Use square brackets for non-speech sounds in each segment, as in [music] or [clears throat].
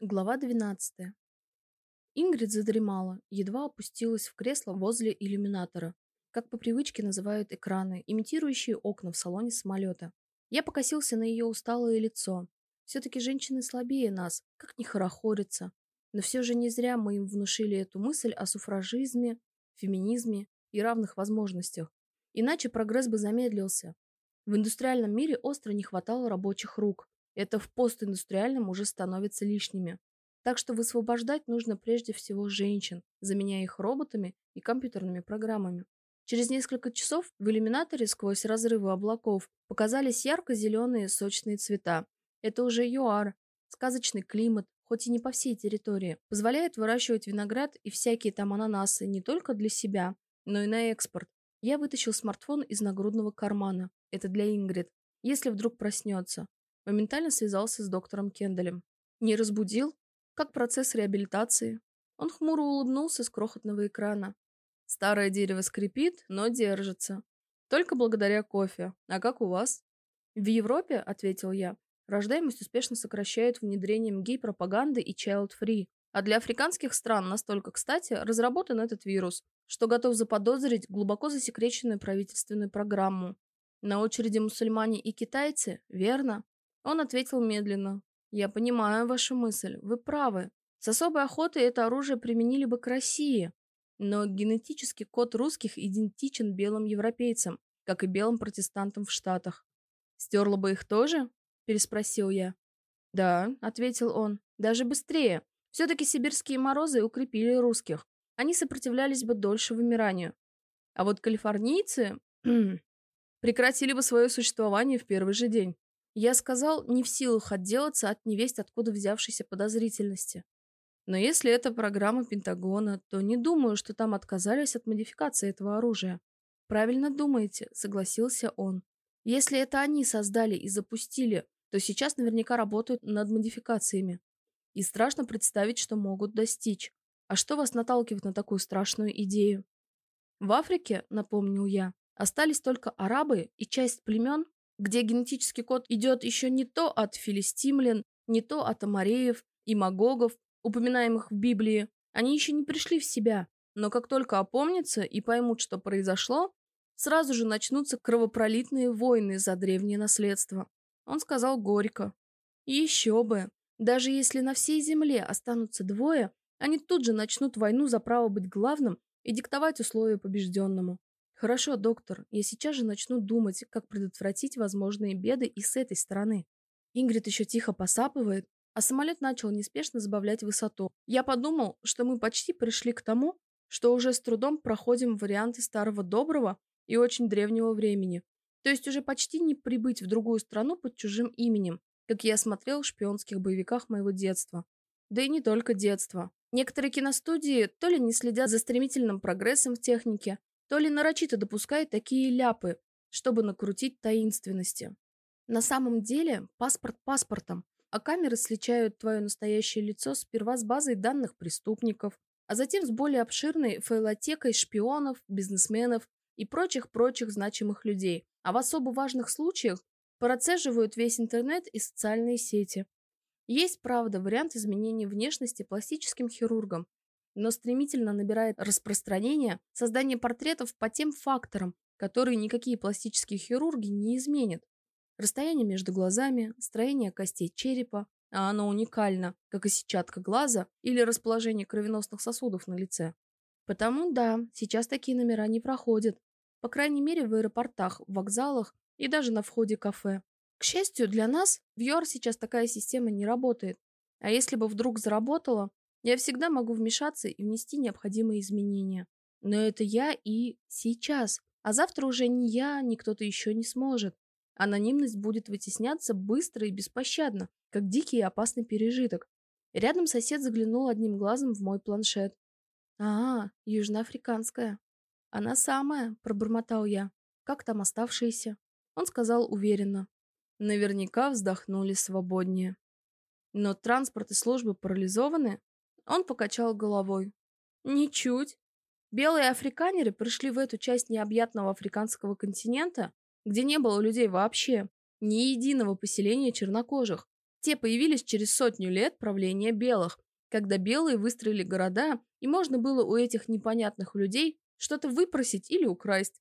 Глава 12. Ингрид задремала, едва опустилась в кресло возле иллюминатора, как по привычке называют экраны, имитирующие окна в салоне самолета. Я покосился на ее усталое лицо. Все-таки женщины слабее нас, как ни хорохорятся. Но все же не зря мы им внушили эту мысль о суфражизме, феминизме и равных возможностях. Иначе прогресс бы замедлился. В индустриальном мире остро не хватало рабочих рук, это в постиндустриальном уже становится лишними. Так что высвобождать нужно прежде всего женщин, заменяя их роботами и компьютерными программами. Через несколько часов в иллюминаторе сквозь разрывы облаков показались ярко-зеленые сочные цвета. Это уже ЮАР, сказочный климат, хоть и не по всей территории, позволяет выращивать виноград и всякие там ананасы не только для себя, но и на экспорт. Я вытащил смартфон из нагрудного кармана. Это для Ингрид. Если вдруг проснется. Моментально связался с доктором Кенделем. Не разбудил? Как процесс реабилитации? Он хмуро улыбнулся с крохотного экрана. Старое дерево скрипит, но держится. Только благодаря кофе. А как у вас? В Европе, ответил я, рождаемость успешно сокращают внедрением гей-пропаганды и child-free. А для африканских стран настолько кстати разработан этот вирус, что готов заподозрить глубоко засекреченную правительственную программу. На очереди мусульмане и китайцы, верно? Он ответил медленно. «Я понимаю вашу мысль. Вы правы. С особой охотой это оружие применили бы к России. Но генетический код русских идентичен белым европейцам, как и белым протестантам в Штатах. Стерло бы их тоже?» – переспросил я. «Да», – ответил он, – «даже быстрее. Все-таки сибирские морозы укрепили русских. Они сопротивлялись бы дольше вымиранию. А вот калифорнийцы [clears throat] прекратили бы свое существование в первый же день. Я сказал, не в силах отделаться от невесть откуда взявшейся подозрительности. Но если это программа Пентагона, то не думаю, что там отказались от модификации этого оружия. Правильно думаете, согласился он. Если это они создали и запустили, то сейчас наверняка работают над модификациями. И страшно представить, что могут достичь. А что вас наталкивает на такую страшную идею? В Африке, напомнил я, остались только арабы и часть племен, где генетический код идет еще не то от филистимлян, не то от амареев и магогов, упоминаемых в Библии, они еще не пришли в себя, но как только опомнятся и поймут, что произошло, сразу же начнутся кровопролитные войны за древнее наследство. Он сказал горько. Еще бы, даже если на всей земле останутся двое, они тут же начнут войну за право быть главным и диктовать условия побежденному. Хорошо, доктор, я сейчас же начну думать, как предотвратить возможные беды и с этой стороны. Ингрид еще тихо посапывает, а самолет начал неспешно сбавлять высоту. Я подумал, что мы почти пришли к тому, что уже с трудом проходим варианты старого доброго и очень древнего времени. То есть уже почти не прибыть в другую страну под чужим именем, как я смотрел в шпионских боевиках моего детства. Да и не только детства. Некоторые киностудии то ли не следят за стремительным прогрессом в технике, то ли нарочито допускает такие ляпы, чтобы накрутить таинственности. На самом деле паспорт паспортом, а камеры сличают твое настоящее лицо сперва с базой данных преступников, а затем с более обширной файлотекой шпионов, бизнесменов и прочих-прочих значимых людей, а в особо важных случаях процеживают весь интернет и социальные сети. Есть, правда, вариант изменения внешности пластическим хирургом, но стремительно набирает распространение создание портретов по тем факторам, которые никакие пластические хирурги не изменят. Расстояние между глазами, строение костей черепа, а оно уникально, как и сетчатка глаза или расположение кровеносных сосудов на лице. Потому да, сейчас такие номера не проходят. По крайней мере в аэропортах, вокзалах и даже на входе кафе. К счастью для нас, в ЮАР сейчас такая система не работает. А если бы вдруг заработала, я всегда могу вмешаться и внести необходимые изменения. Но это я и сейчас. А завтра уже ни я, ни кто-то еще не сможет. Анонимность будет вытесняться быстро и беспощадно, как дикий и опасный пережиток. Рядом сосед заглянул одним глазом в мой планшет. «А, южноафриканская». «Она самая», — пробормотал я. «Как там оставшиеся?» Он сказал уверенно. Наверняка вздохнули свободнее. Но транспорт и службы парализованы, он покачал головой. Ничуть. Белые африканеры пришли в эту часть необъятного африканского континента, где не было людей вообще, ни единого поселения чернокожих. Те появились через сотню лет правления белых, когда белые выстроили города, и можно было у этих непонятных людей что-то выпросить или украсть.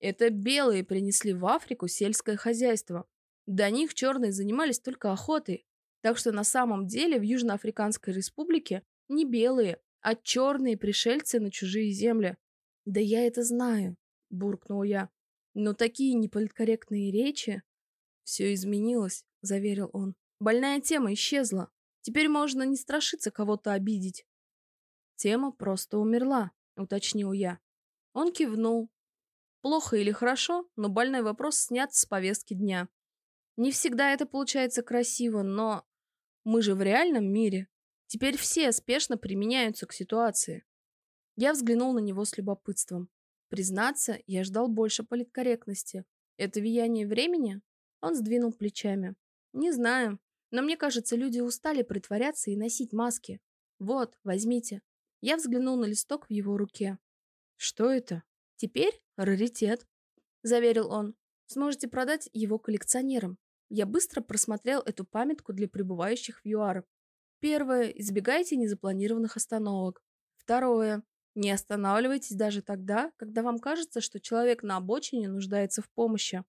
Это белые принесли в Африку сельское хозяйство. До них черные занимались только охотой. Так что на самом деле в Южноафриканской республике не белые, а черные пришельцы на чужие земли. Да я это знаю, буркнул я. Но такие неполиткорректные речи... Все изменилось, заверил он. Больная тема исчезла. Теперь можно не страшиться кого-то обидеть. Тема просто умерла, уточнил я. Он кивнул. Плохо или хорошо, но больной вопрос снят с повестки дня. Не всегда это получается красиво, но мы же в реальном мире. Теперь все спешно применяются к ситуации. Я взглянул на него с любопытством. Признаться, я ждал больше политкорректности. Это влияние времени? Он сдвинул плечами. Не знаю. Но мне кажется, люди устали притворяться и носить маски. Вот, возьмите. Я взглянул на листок в его руке. Что это? Теперь раритет, заверил он. Сможете продать его коллекционерам. Я быстро просмотрел эту памятку для пребывающих в ЮАР. Первое. Избегайте незапланированных остановок. Второе. Не останавливайтесь даже тогда, когда вам кажется, что человек на обочине нуждается в помощи.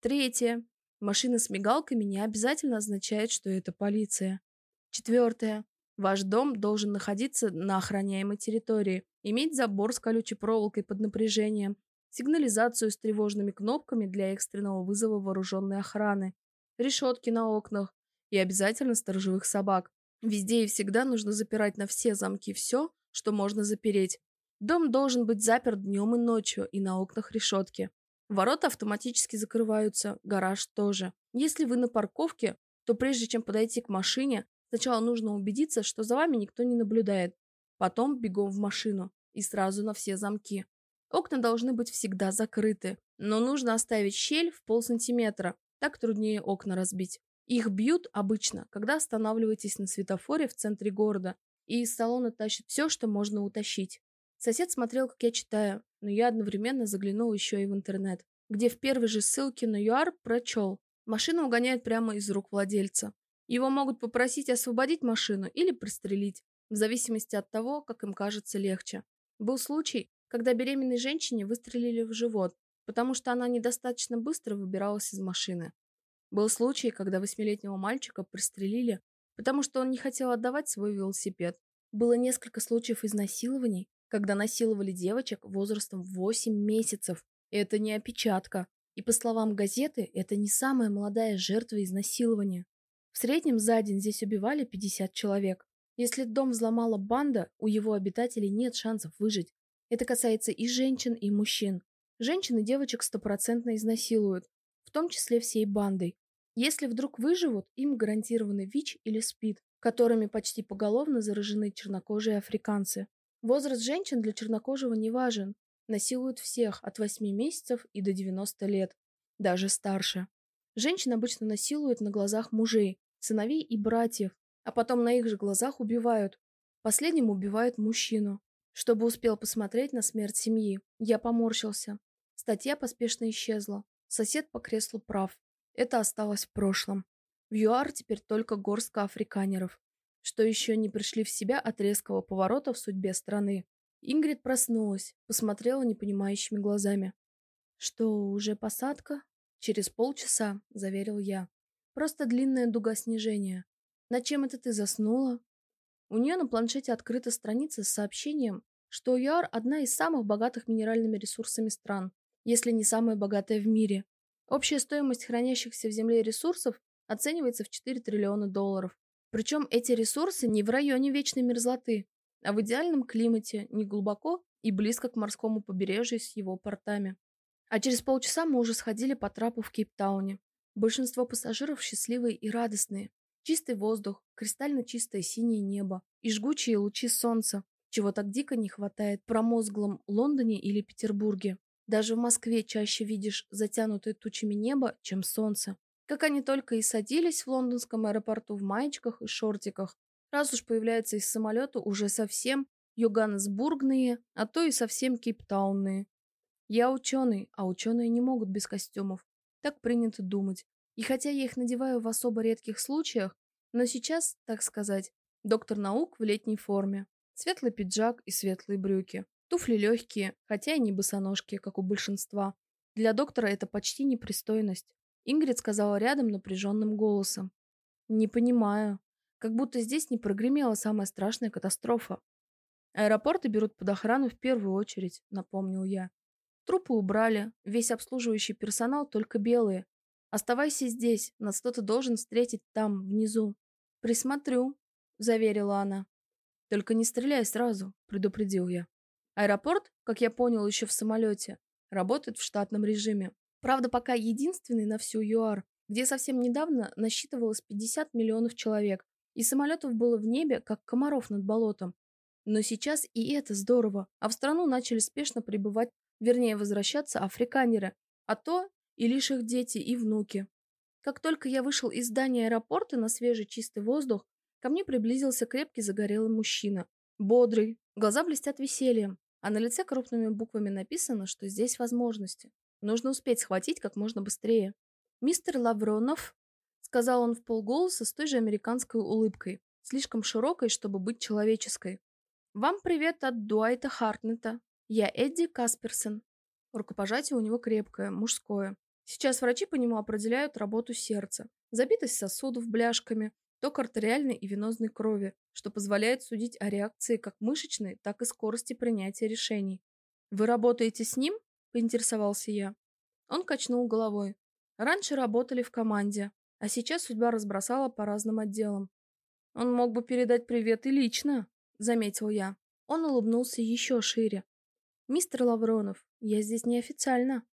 Третье. Машина с мигалками не обязательно означает, что это полиция. Четвертое. Ваш дом должен находиться на охраняемой территории, иметь забор с колючей проволокой под напряжением, сигнализацию с тревожными кнопками для экстренного вызова вооруженной охраны, решетки на окнах и обязательно сторожевых собак. Везде и всегда нужно запирать на все замки все, что можно запереть. Дом должен быть заперт днем и ночью, и на окнах решетки. Ворота автоматически закрываются, гараж тоже. Если вы на парковке, то прежде чем подойти к машине, сначала нужно убедиться, что за вами никто не наблюдает. Потом бегом в машину и сразу на все замки. Окна должны быть всегда закрыты, но нужно оставить щель в полсантиметра, так труднее окна разбить. Их бьют обычно, когда останавливаетесь на светофоре в центре города, и из салона тащат все, что можно утащить. Сосед смотрел, как я читаю, но я одновременно заглянул еще и в интернет, где в первой же ссылке на ЮАР прочел. Машину угоняют прямо из рук владельца. Его могут попросить освободить машину или пристрелить, в зависимости от того, как им кажется легче. Был случай, когда беременной женщине выстрелили в живот, потому что она недостаточно быстро выбиралась из машины. Был случай, когда восьмилетнего мальчика пристрелили, потому что он не хотел отдавать свой велосипед. Было несколько случаев изнасилований, когда насиловали девочек возрастом 8 месяцев. Это не опечатка. И по словам газеты, это не самая молодая жертва изнасилования. В среднем за день здесь убивали 50 человек. Если дом взломала банда, у его обитателей нет шансов выжить. Это касается и женщин, и мужчин. Женщин и девочек стопроцентно изнасилуют, в том числе всей бандой. Если вдруг выживут, им гарантированы ВИЧ или СПИД, которыми почти поголовно заражены чернокожие африканцы. Возраст женщин для чернокожего не важен. Насилуют всех от 8 месяцев и до 90 лет, даже старше. Женщин обычно насилуют на глазах мужей, сыновей и братьев, а потом на их же глазах убивают. Последним убивают мужчину. Чтобы успел посмотреть на смерть семьи, я поморщился. Статья поспешно исчезла. Сосед по креслу прав. Это осталось в прошлом. В ЮАР теперь только горстка африканеров, что еще не пришли в себя от резкого поворота в судьбе страны. Ингрид проснулась, посмотрела непонимающими глазами. «Что, уже посадка?» «Через полчаса», — заверил я. «Просто длинная дуга снижения. На чем это ты заснула?» У нее на планшете открыта страница с сообщением, что ЮАР – одна из самых богатых минеральными ресурсами стран, если не самая богатая в мире. Общая стоимость хранящихся в земле ресурсов оценивается в 4 триллиона долларов. Причем эти ресурсы не в районе вечной мерзлоты, а в идеальном климате, не глубоко и близко к морскому побережью с его портами. А через полчаса мы уже сходили по трапу в Кейптауне. Большинство пассажиров счастливые и радостные. Чистый воздух, кристально чистое синее небо и жгучие лучи солнца, чего так дико не хватает в промозглом Лондоне или Петербурге. Даже в Москве чаще видишь затянутое тучами небо, чем солнце. Как они только и садились в лондонском аэропорту в маечках и шортиках, раз уж появляются из самолета уже совсем Йоганнесбургные, а то и совсем кейптаунные. Я ученый, а ученые не могут без костюмов. Так принято думать. И хотя я их надеваю в особо редких случаях, Но сейчас, так сказать, доктор наук в летней форме. Светлый пиджак и светлые брюки. Туфли легкие, хотя и не босоножки, как у большинства. Для доктора это почти непристойность. Ингрид сказала рядом напряженным голосом. «Не понимаю. Как будто здесь не прогремела самая страшная катастрофа. Аэропорты берут под охрану в первую очередь», — напомнил я. Трупы убрали, весь обслуживающий персонал только белые. Оставайся здесь, нас кто-то должен встретить там, внизу. Присмотрю, заверила она. Только не стреляй сразу, предупредил я. Аэропорт, как я понял еще в самолете, работает в штатном режиме. Правда, пока единственный на всю ЮАР, где совсем недавно насчитывалось 50 миллионов человек, и самолетов было в небе, как комаров над болотом. Но сейчас и это здорово, а в страну начали спешно прибывать вернее возвращаться африканеры, а то и лишь их дети и внуки. Как только я вышел из здания аэропорта на свежий чистый воздух, ко мне приблизился крепкий загорелый мужчина. Бодрый, глаза блестят весельем, а на лице крупными буквами написано, что здесь возможности. Нужно успеть схватить как можно быстрее. «Мистер Лавронов», — сказал он в полголоса с той же американской улыбкой, слишком широкой, чтобы быть человеческой. «Вам привет от Дуайта Хартнета, я Эдди Касперсон. Рукопожатие у него крепкое, мужское. Сейчас врачи по нему определяют работу сердца, забитость сосудов бляшками, ток артериальной и венозной крови, что позволяет судить о реакции как мышечной, так и скорости принятия решений. «Вы работаете с ним?» – поинтересовался я. Он качнул головой. «Раньше работали в команде, а сейчас судьба разбросала по разным отделам. Он мог бы передать привет и лично», – заметил я. Он улыбнулся еще шире, «Мистер Лавронов, я здесь неофициально».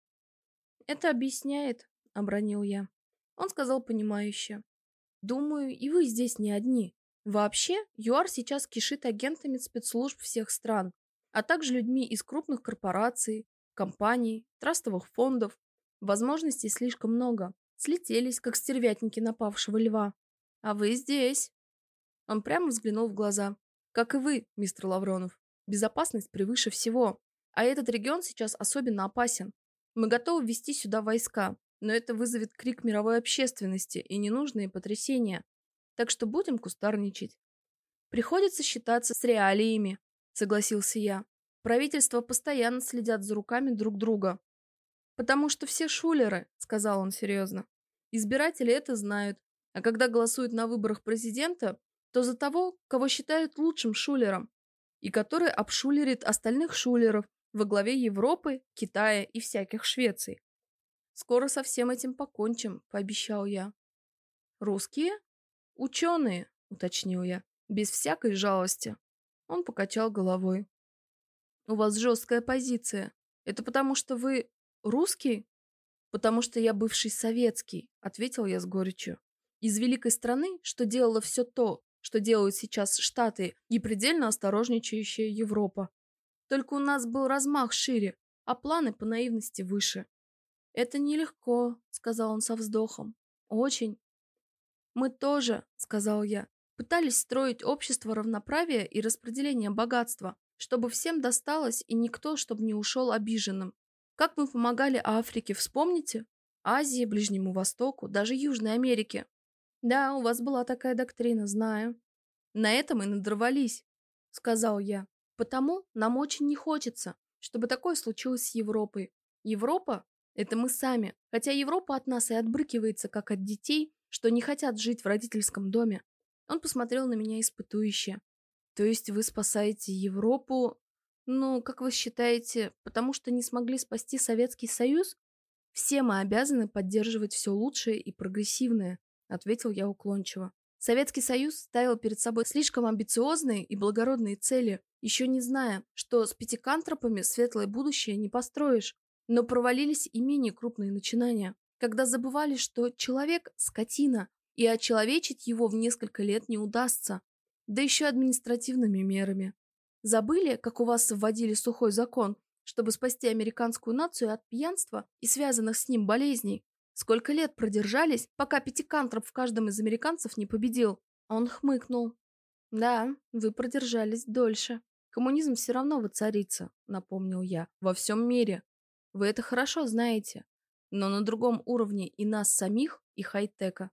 «Это объясняет», — обронил я. Он сказал понимающе. «Думаю, и вы здесь не одни. Вообще, ЮАР сейчас кишит агентами спецслужб всех стран, а также людьми из крупных корпораций, компаний, трастовых фондов. Возможностей слишком много. Слетелись, как стервятники напавшего льва. А вы здесь». Он прямо взглянул в глаза. «Как и вы, мистер Лавронов. Безопасность превыше всего. А этот регион сейчас особенно опасен. Мы готовы ввести сюда войска, но это вызовет крик мировой общественности и ненужные потрясения. Так что будем кустарничать. Приходится считаться с реалиями, согласился я. Правительства постоянно следят за руками друг друга. Потому что все шулеры, сказал он серьезно. Избиратели это знают, а когда голосуют на выборах президента, то за того, кого считают лучшим шулером, и который обшулерит остальных шулеров, во главе Европы, Китая и всяких Швеций. Скоро со всем этим покончим, пообещал я. Русские? Ученые, уточнил я, без всякой жалости. Он покачал головой. У вас жесткая позиция. Это потому, что вы русский? Потому что я бывший советский, ответил я с горечью. Из великой страны, что делала все то, что делают сейчас Штаты и предельно осторожничающая Европа. Только у нас был размах шире, а планы по наивности выше. «Это нелегко», — сказал он со вздохом. «Очень». «Мы тоже», — сказал я, — «пытались строить общество равноправия и распределения богатства, чтобы всем досталось и никто, чтобы не ушел обиженным. Как мы помогали Африке, вспомните? Азии, Ближнему Востоку, даже Южной Америке. Да, у вас была такая доктрина, знаю. На этом и надрывались, сказал я. Потому нам очень не хочется, чтобы такое случилось с Европой. Европа – это мы сами, хотя Европа от нас и отбрыкивается, как от детей, что не хотят жить в родительском доме. Он посмотрел на меня испытующе. То есть вы спасаете Европу, ну, как вы считаете, потому что не смогли спасти Советский Союз? Все мы обязаны поддерживать все лучшее и прогрессивное, ответил я уклончиво. Советский Союз ставил перед собой слишком амбициозные и благородные цели, еще не зная, что с пятикантропами светлое будущее не построишь. Но провалились и менее крупные начинания, когда забывали, что человек – скотина, и очеловечить его в несколько лет не удастся, да еще административными мерами. Забыли, как у вас вводили сухой закон, чтобы спасти американскую нацию от пьянства и связанных с ним болезней? Сколько лет продержались, пока пятикантроп в каждом из американцев не победил? Он хмыкнул. Да, вы продержались дольше. Коммунизм все равно воцарится, напомнил я, во всем мире. Вы это хорошо знаете. Но на другом уровне и нас самих, и хай-тека.